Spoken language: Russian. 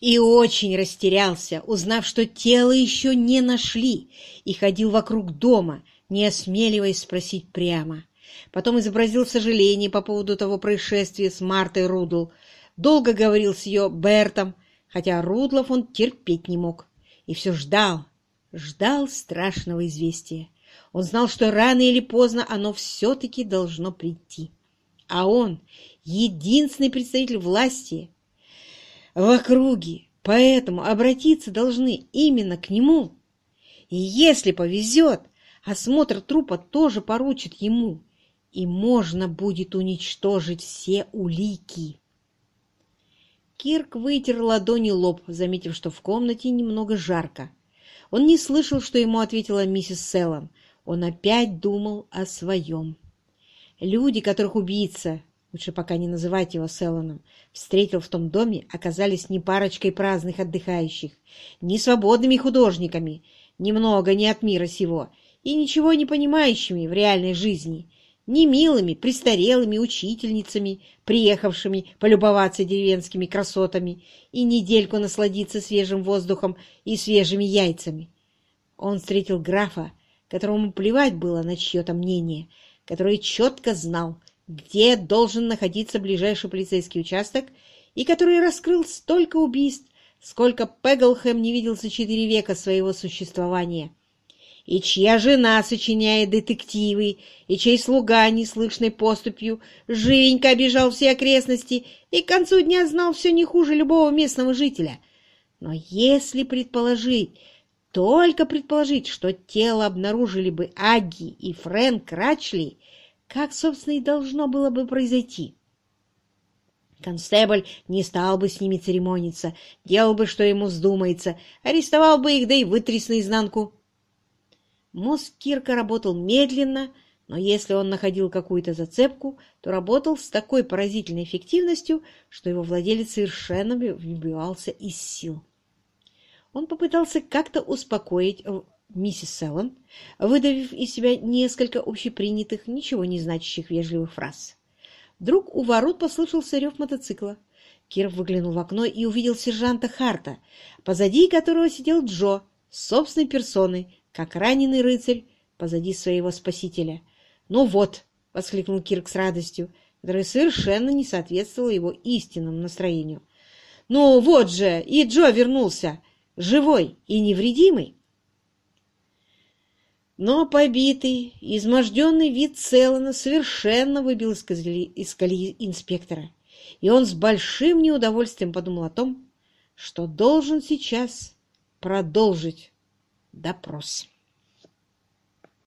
и очень растерялся, узнав, что тело еще не нашли, и ходил вокруг дома, не осмеливаясь спросить прямо. Потом изобразил сожаление по поводу того происшествия с Мартой Рудл, долго говорил с ее Бертом, хотя Рудлов он терпеть не мог, и все ждал, ждал страшного известия. Он знал, что рано или поздно оно все-таки должно прийти. А он, единственный представитель власти в округе, поэтому обратиться должны именно к нему. И если повезет, осмотр трупа тоже поручит ему, и можно будет уничтожить все улики. Кирк вытер ладони лоб, заметив, что в комнате немного жарко. Он не слышал, что ему ответила миссис Селлан. Он опять думал о своем. Люди, которых убийца, лучше пока не называть его Селланом, встретил в том доме, оказались не парочкой праздных отдыхающих, не свободными художниками, немного не от мира сего, и ничего не понимающими в реальной жизни, не милыми, престарелыми учительницами, приехавшими полюбоваться деревенскими красотами и недельку насладиться свежим воздухом и свежими яйцами. Он встретил графа, которому плевать было на чье-то мнение, который четко знал, где должен находиться ближайший полицейский участок и который раскрыл столько убийств, сколько Пеглхэм не видел за четыре века своего существования и чья жена сочиняет детективы, и чей слуга неслышной поступью живенько обижал все окрестности и к концу дня знал все не хуже любого местного жителя. Но если предположить, только предположить, что тело обнаружили бы Агги и Фрэнк Рачли, как, собственно, и должно было бы произойти. Констебль не стал бы с ними церемониться, делал бы, что ему вздумается, арестовал бы их, да и вытряс наизнанку. Мозг Кирка работал медленно, но если он находил какую-то зацепку, то работал с такой поразительной эффективностью, что его владелец совершенно выбивался из сил. Он попытался как-то успокоить миссис Селлан, выдавив из себя несколько общепринятых, ничего не значащих вежливых фраз. Вдруг у ворот послышался рев мотоцикла. Кир выглянул в окно и увидел сержанта Харта, позади которого сидел Джо собственной персоной, как раненый рыцарь позади своего спасителя. «Ну вот!» — воскликнул Кирк с радостью, которая совершенно не соответствовала его истинному настроению. «Ну вот же! И Джо вернулся! Живой и невредимый!» Но побитый, изможденный вид Селлана совершенно выбил из колеи, из колеи инспектора, и он с большим неудовольствием подумал о том, что должен сейчас продолжить допрос.